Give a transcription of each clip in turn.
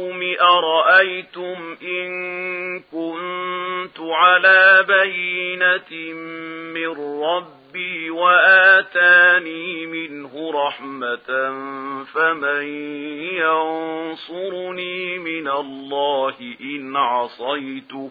قَوْمِ أرأيتم إن كنت على بينة من ربي وآتاني منه رحمة فمن ينصرني من الله إن عصيته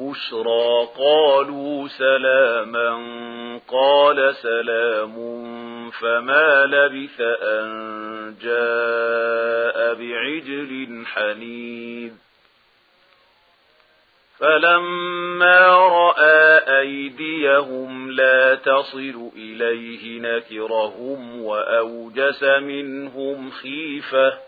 البشرى قالوا سلاما قال سلام فما لبث أن جاء بعجل حنيد فلما رأى أيديهم لا تصل إليه نكرهم وأوجس منهم خيفة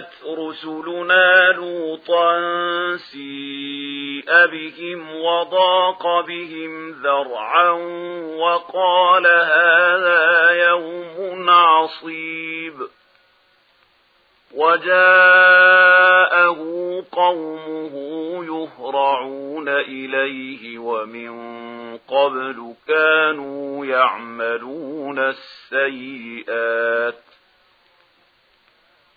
كذبت رسلنا لوطا سيئ بهم وضاق بهم ذرعا وقال هذا يوم عصيب وجاءه قومه يهرعون إليه ومن قبل كانوا يعملون السيئات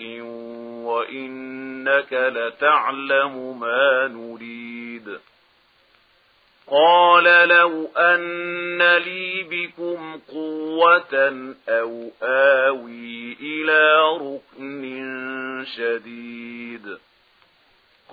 بحق وإنك لتعلم ما نريد قال لو أن لي بكم قوة أو آوي إلى ركن شديد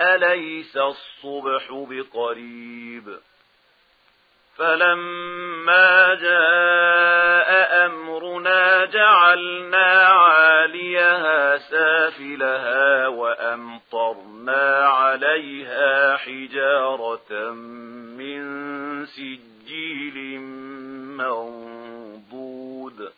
أليس الصبح بقريب؟ فلما جاء أمرنا جعلنا عاليها سافلها وأمطرنا عليها حجارة من سجيل منضود.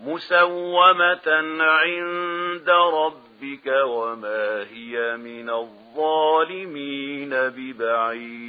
مسومة عند رب ربك وما هي من الظالمين ببعيد.